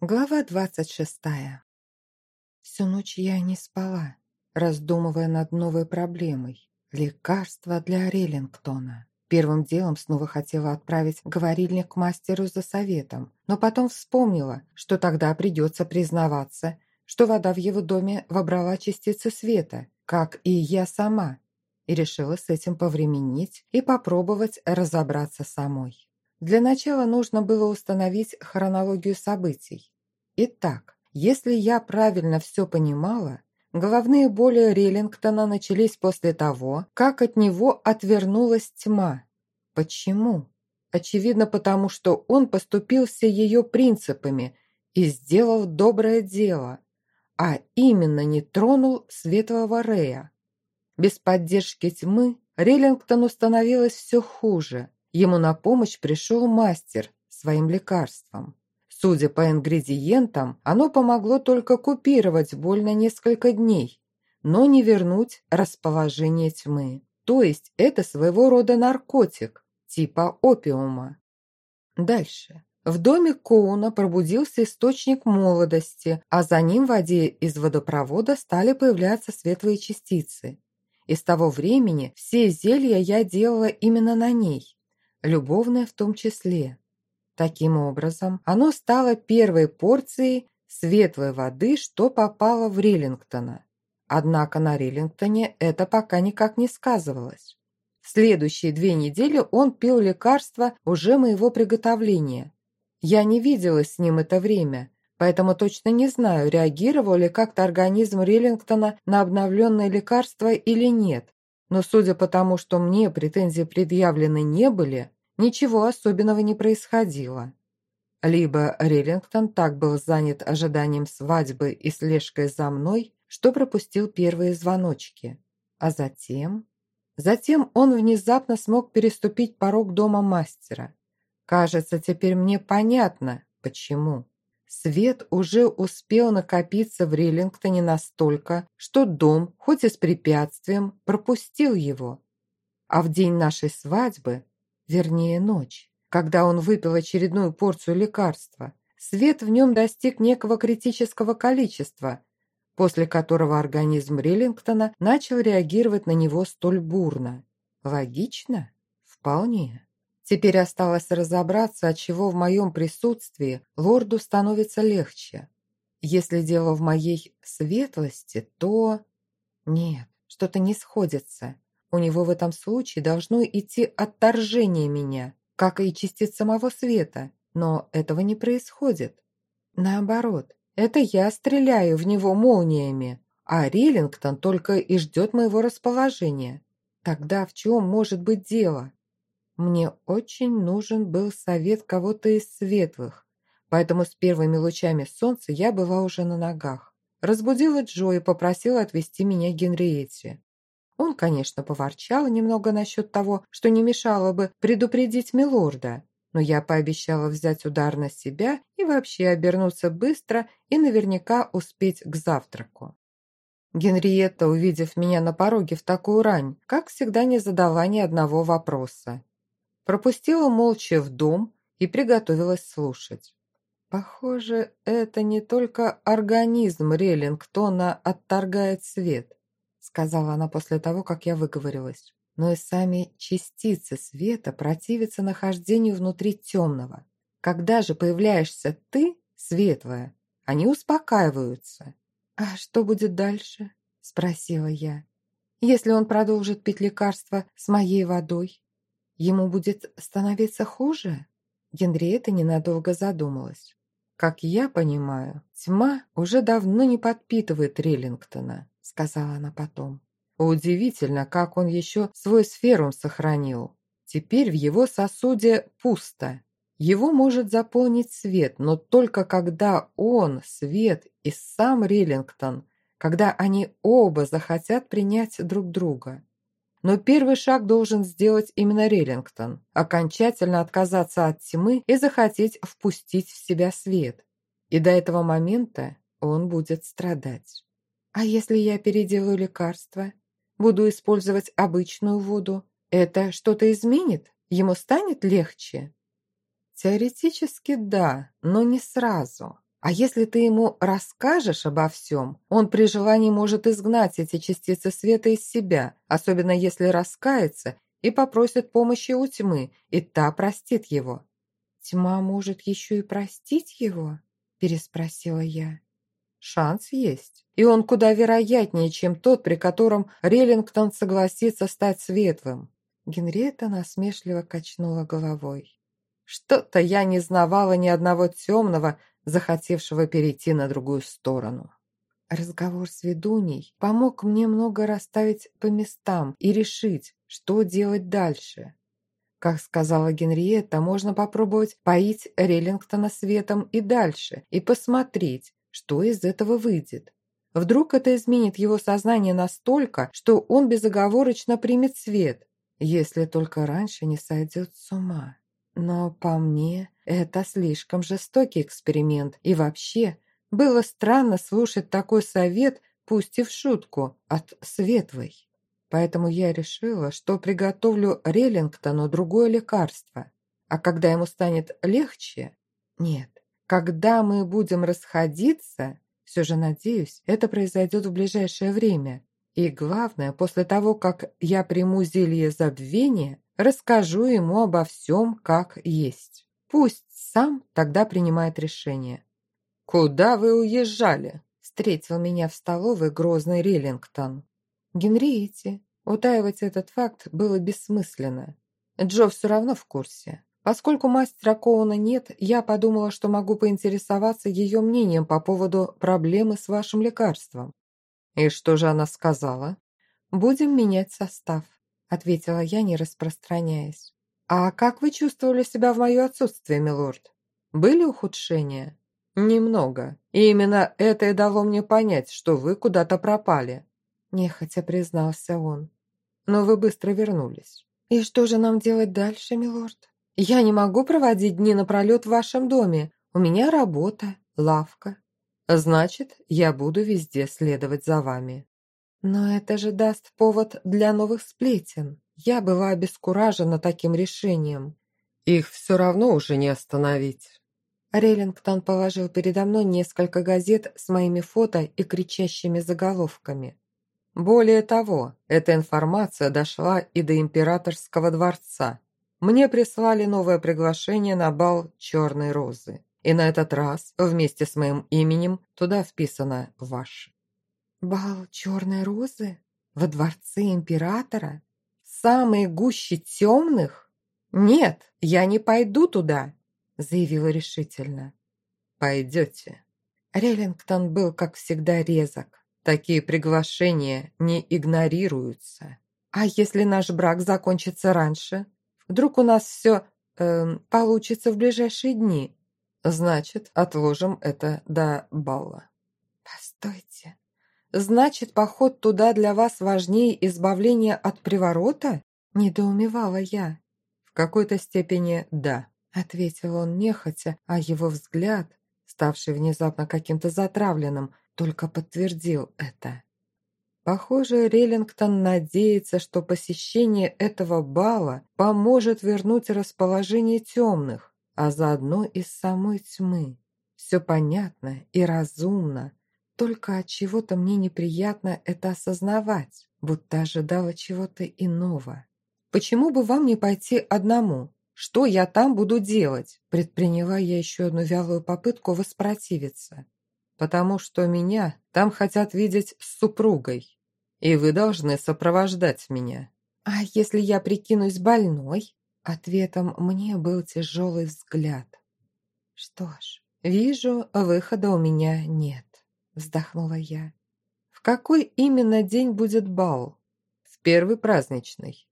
Глава двадцать шестая. Всю ночь я не спала, раздумывая над новой проблемой. Лекарство для Реллингтона. Первым делом снова хотела отправить говорильник к мастеру за советом, но потом вспомнила, что тогда придется признаваться, что вода в его доме вобрала частицы света, как и я сама, и решила с этим повременить и попробовать разобраться самой. Для начала нужно было установить хронологию событий. Итак, если я правильно все понимала, головные боли Реллингтона начались после того, как от него отвернулась тьма. Почему? Очевидно, потому что он поступился ее принципами и сделал доброе дело, а именно не тронул светлого Рея. Без поддержки тьмы Реллингтону становилось все хуже – Ему на помощь пришел мастер своим лекарством. Судя по ингредиентам, оно помогло только купировать боль на несколько дней, но не вернуть расположение тьмы. То есть это своего рода наркотик, типа опиума. Дальше. В доме Коуна пробудился источник молодости, а за ним в воде из водопровода стали появляться светлые частицы. И с того времени все зелья я делала именно на ней любовное в том числе. Таким образом, оно стало первой порцией светлой воды, что попало в Риллингтона. Однако на Риллингтоне это пока никак не сказывалось. В следующие две недели он пил лекарства уже моего приготовления. Я не виделась с ним это время, поэтому точно не знаю, реагировал ли как-то организм Риллингтона на обновленное лекарство или нет. Но судя по тому, что мне претензии предъявлены не были, ничего особенного не происходило. Либо Риллингтон так был занят ожиданием свадьбы и слежкой за мной, что пропустил первые звоночки. А затем... Затем он внезапно смог переступить порог дома мастера. Кажется, теперь мне понятно, почему. Свет уже успел накопиться в Риллингтоне настолько, что дом, хоть и с препятствием, пропустил его. А в день нашей свадьбы вернее ночь, когда он выпил очередную порцию лекарства. Свет в нем достиг некого критического количества, после которого организм Риллингтона начал реагировать на него столь бурно. Логично? Вполне. Теперь осталось разобраться, от чего в моем присутствии лорду становится легче. Если дело в моей светлости, то... Нет, что-то не сходится. У него в этом случае должно идти отторжение меня, как и частиц самого света, но этого не происходит. Наоборот, это я стреляю в него молниями, а Риллингтон только и ждет моего расположения. Тогда в чем может быть дело? Мне очень нужен был совет кого-то из светлых, поэтому с первыми лучами солнца я была уже на ногах. Разбудила Джо и попросила отвезти меня к Генриетте. Он, конечно, поворчал немного насчет того, что не мешало бы предупредить милорда, но я пообещала взять удар на себя и вообще обернуться быстро и наверняка успеть к завтраку. Генриетта, увидев меня на пороге в такую рань, как всегда не задала ни одного вопроса. Пропустила молча в дом и приготовилась слушать. Похоже, это не только организм Реллингтона отторгает свет сказала она после того, как я выговорилась. Но и сами частицы света противятся нахождению внутри темного. Когда же появляешься ты, светлая, они успокаиваются. «А что будет дальше?» – спросила я. «Если он продолжит пить лекарства с моей водой, ему будет становиться хуже?» Генриетта ненадолго задумалась. «Как я понимаю, тьма уже давно не подпитывает Риллингтона сказала она потом. Удивительно, как он еще свой сферум сохранил. Теперь в его сосуде пусто. Его может заполнить свет, но только когда он, свет и сам Риллингтон, когда они оба захотят принять друг друга. Но первый шаг должен сделать именно Риллингтон, окончательно отказаться от тьмы и захотеть впустить в себя свет. И до этого момента он будет страдать. А если я переделаю лекарство? Буду использовать обычную воду? Это что-то изменит? Ему станет легче? Теоретически да, но не сразу. А если ты ему расскажешь обо всем, он при желании может изгнать эти частицы света из себя, особенно если раскается и попросит помощи у тьмы, и та простит его». «Тьма может еще и простить его?» – переспросила я. «Шанс есть, и он куда вероятнее, чем тот, при котором Реллингтон согласится стать светлым». Генриетта насмешливо качнула головой. «Что-то я не знавала ни одного темного, захотевшего перейти на другую сторону». Разговор с ведуней помог мне много расставить по местам и решить, что делать дальше. Как сказала Генриетта, можно попробовать поить Реллингтона светом и дальше, и посмотреть, что из этого выйдет. Вдруг это изменит его сознание настолько, что он безоговорочно примет свет, если только раньше не сойдет с ума. Но по мне это слишком жестокий эксперимент, и вообще было странно слушать такой совет, пусть и в шутку, от Светлой. Поэтому я решила, что приготовлю Реллингтону другое лекарство. А когда ему станет легче... Нет, когда мы будем расходиться, все же надеюсь, это произойдет в ближайшее время. И главное, после того, как я приму зелье забвения, расскажу ему обо всем, как есть. Пусть сам тогда принимает решение. «Куда вы уезжали?» Встретил меня в столовой грозный Риллингтон. Генриете. Утаивать этот факт было бессмысленно. Джо все равно в курсе. Поскольку мастера Коуна нет, я подумала, что могу поинтересоваться ее мнением по поводу проблемы с вашим лекарством. И что же она сказала? «Будем менять состав», — ответила я, не распространяясь. «А как вы чувствовали себя в мое отсутствие, милорд? Были ухудшения?» «Немного. И именно это и дало мне понять, что вы куда-то пропали», – нехотя признался он. «Но вы быстро вернулись». «И что же нам делать дальше, милорд? Я не могу проводить дни напролет в вашем доме. У меня работа, лавка. Значит, я буду везде следовать за вами». «Но это же даст повод для новых сплетен. Я была обескуражена таким решением». «Их все равно уже не остановить». Реллингтон положил передо мной несколько газет с моими фото и кричащими заголовками. Более того, эта информация дошла и до императорского дворца. Мне прислали новое приглашение на бал «Черной розы». И на этот раз, вместе с моим именем, туда вписано «Ваш». «Бал «Черной розы»? Во дворце императора? Самые гуще темных? Нет, я не пойду туда!» заявила решительно. «Пойдете». Реллингтон был, как всегда, резок. Такие приглашения не игнорируются. «А если наш брак закончится раньше? Вдруг у нас все э, получится в ближайшие дни?» «Значит, отложим это до балла». «Постойте. Значит, поход туда для вас важнее избавления от приворота?» Недоумевала я. «В какой-то степени да», Ответил он нехотя, а его взгляд, ставший внезапно каким-то затравленным, только подтвердил это. Похоже, Реллингтон надеется, что посещение этого бала поможет вернуть расположение темных, а заодно и самой тьмы. Все понятно и разумно, только от чего-то мне неприятно это осознавать, будто ожидала чего-то иного. Почему бы вам не пойти одному? Что я там буду делать?» Предприняла я еще одну вялую попытку воспротивиться. «Потому что меня там хотят видеть с супругой, и вы должны сопровождать меня». «А если я прикинусь больной?» Ответом мне был тяжелый взгляд. «Что ж, вижу, выхода у меня нет», вздохнула я. «В какой именно день будет бал?» «В первый праздничный».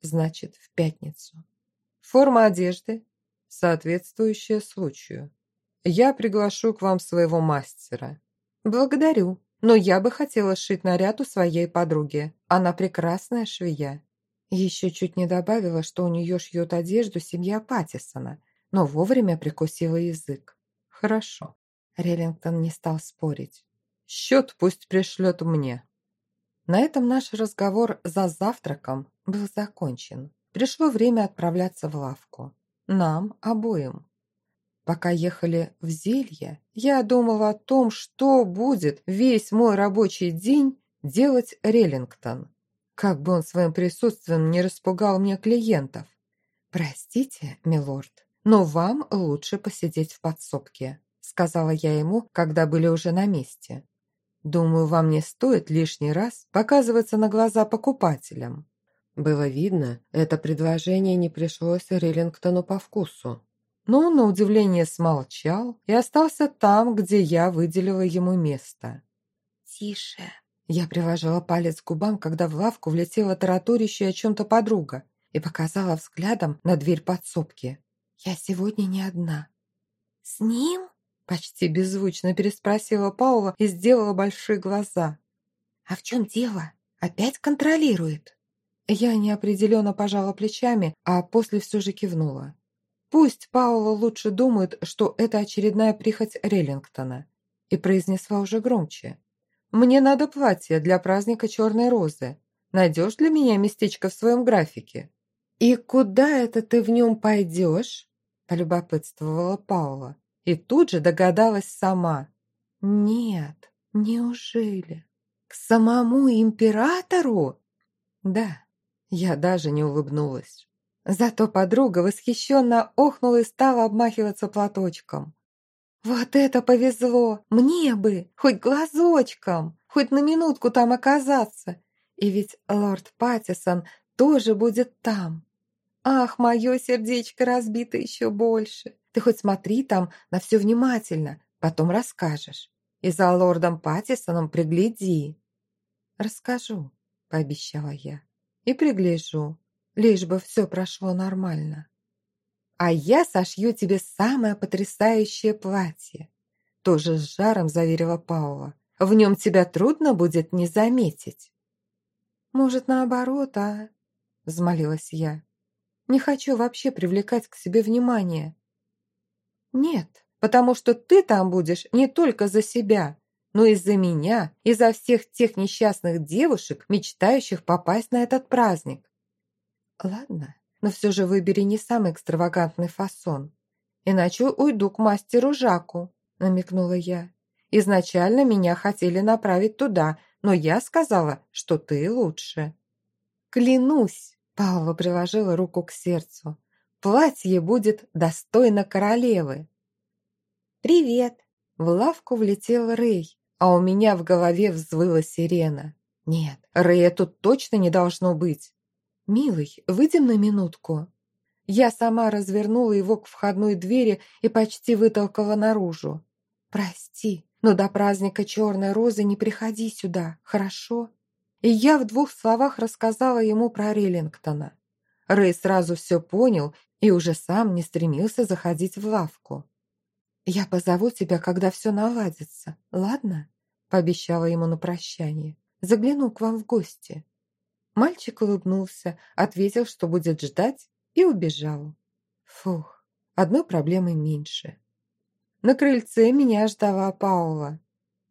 «Значит, в пятницу». Форма одежды, соответствующая случаю. Я приглашу к вам своего мастера. Благодарю, но я бы хотела сшить наряд у своей подруги. Она прекрасная швея. Еще чуть не добавила, что у нее шьет одежду семья Паттисона, но вовремя прикусила язык. Хорошо. Реллингтон не стал спорить. Счет пусть пришлет мне. На этом наш разговор за завтраком был закончен. Пришло время отправляться в лавку. Нам обоим. Пока ехали в зелье, я думала о том, что будет весь мой рабочий день делать Реллингтон. Как бы он своим присутствием не распугал мне клиентов. «Простите, милорд, но вам лучше посидеть в подсобке», сказала я ему, когда были уже на месте. «Думаю, вам не стоит лишний раз показываться на глаза покупателям». Было видно, это предложение не пришлось Риллингтону по вкусу. Но он, на удивление, смолчал и остался там, где я выделила ему место. «Тише!» Я приложила палец к губам, когда в лавку влетела тараторящая о чем-то подруга и показала взглядом на дверь подсобки. «Я сегодня не одна». «С ним?» Почти беззвучно переспросила Паула и сделала большие глаза. «А в чем дело? Опять контролирует?» Я неопределенно пожала плечами, а после все же кивнула. Пусть Паула лучше думает, что это очередная прихоть Реллингтона. И произнесла уже громче. «Мне надо платье для праздника Черной Розы. Найдешь для меня местечко в своем графике?» «И куда это ты в нем пойдешь?» полюбопытствовала Паула. И тут же догадалась сама. «Нет, неужели? К самому императору?» «Да, я даже не улыбнулась. Зато подруга восхищенно охнула и стала обмахиваться платочком. «Вот это повезло! Мне бы! Хоть глазочком! Хоть на минутку там оказаться! И ведь лорд Паттисон тоже будет там! Ах, мое сердечко разбито еще больше! Ты хоть смотри там на все внимательно, потом расскажешь. И за лордом Паттисоном пригляди!» «Расскажу», — пообещала я и пригляжу, лишь бы все прошло нормально. А я сошью тебе самое потрясающее платье. Тоже с жаром заверила Паула. В нем тебя трудно будет не заметить. Может, наоборот, а? Взмолилась я. Не хочу вообще привлекать к себе внимание. Нет, потому что ты там будешь не только за себя, но из-за меня, из-за всех тех несчастных девушек, мечтающих попасть на этот праздник. Ладно, но все же выбери не самый экстравагантный фасон. Иначе уйду к мастеру Жаку, намекнула я. Изначально меня хотели направить туда, но я сказала, что ты лучше. Клянусь, Паула приложила руку к сердцу. Платье будет достойно королевы. «Привет!» В лавку влетел Рэй, а у меня в голове взвыла сирена. Нет, Рэя тут точно не должно быть. «Милый, выйдем на минутку». Я сама развернула его к входной двери и почти вытолкала наружу. «Прости, но до праздника Черной Розы не приходи сюда, хорошо?» И я в двух словах рассказала ему про Риллингтона. Рэй сразу все понял и уже сам не стремился заходить в лавку. «Я позову тебя, когда все наладится, ладно?» пообещала ему на прощание. «Загляну к вам в гости». Мальчик улыбнулся, ответил, что будет ждать, и убежал. Фух, одной проблемы меньше. На крыльце меня ждала Паула.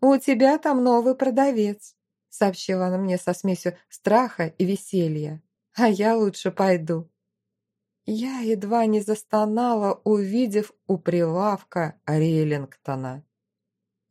«У тебя там новый продавец», сообщила она мне со смесью страха и веселья. «А я лучше пойду». Я едва не застонала, увидев у прилавка Реллингтона.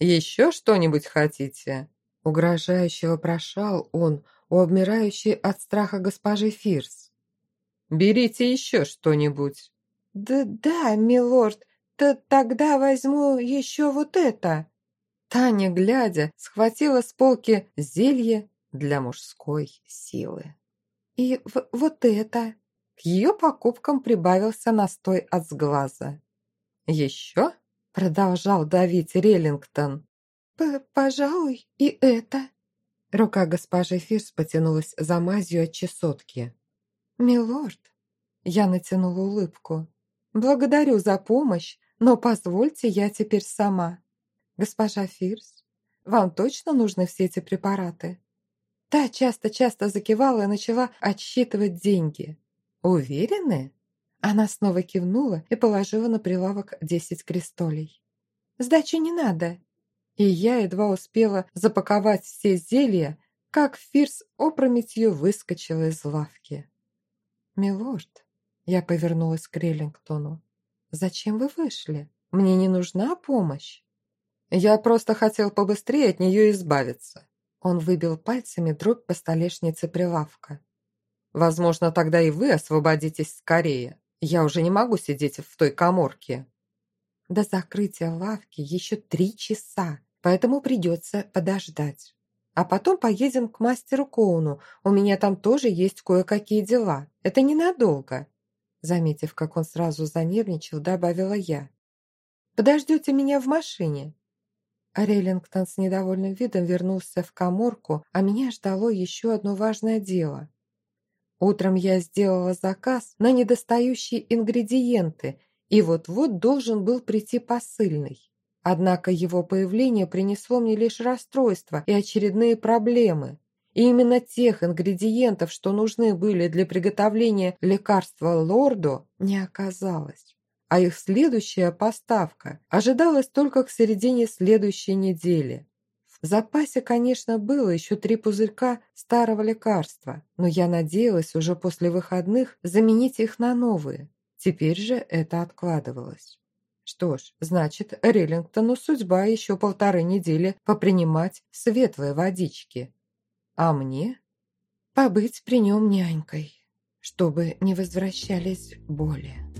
«Еще что-нибудь хотите?» Угрожающе вопрошал он у обмирающей от страха госпожи Фирс. «Берите еще что-нибудь». «Да, да, милорд, то тогда возьму еще вот это». Таня, глядя, схватила с полки зелье для мужской силы. «И вот это...» К ее покупкам прибавился настой от сглаза. «Еще?» – продолжал давить Реллингтон. «Пожалуй, и это...» Рука госпожи Фирс потянулась за мазью от чесотки. «Милорд!» Я натянула улыбку. «Благодарю за помощь, но позвольте я теперь сама. Госпожа Фирс, вам точно нужны все эти препараты?» Та часто-часто закивала и начала отсчитывать деньги. «Уверены?» Она снова кивнула и положила на прилавок десять крестолей. «Сдачи не надо!» И я едва успела запаковать все зелья, как Фирс опрометью выскочила из лавки. «Милорд», — я повернулась к Реллингтону, — «зачем вы вышли? Мне не нужна помощь. Я просто хотел побыстрее от нее избавиться. Он выбил пальцами дробь по столешнице прилавка. Возможно, тогда и вы освободитесь скорее. Я уже не могу сидеть в той коморке. До закрытия лавки еще три часа, поэтому придется подождать. А потом поедем к мастеру Коуну. У меня там тоже есть кое-какие дела. Это ненадолго. Заметив, как он сразу занервничал, добавила я. «Подождете меня в машине?» Рейлингтон с недовольным видом вернулся в коморку, а меня ждало еще одно важное дело. Утром я сделала заказ на недостающие ингредиенты, и вот-вот должен был прийти посыльный. Однако его появление принесло мне лишь расстройство и очередные проблемы. И именно тех ингредиентов, что нужны были для приготовления лекарства лорду, не оказалось. А их следующая поставка ожидалась только к середине следующей недели. В запасе, конечно, было еще три пузырька старого лекарства, но я надеялась уже после выходных заменить их на новые. Теперь же это откладывалось. Что ж, значит, Риллингтону судьба еще полторы недели попринимать светлые водички. А мне побыть при нем нянькой, чтобы не возвращались боли.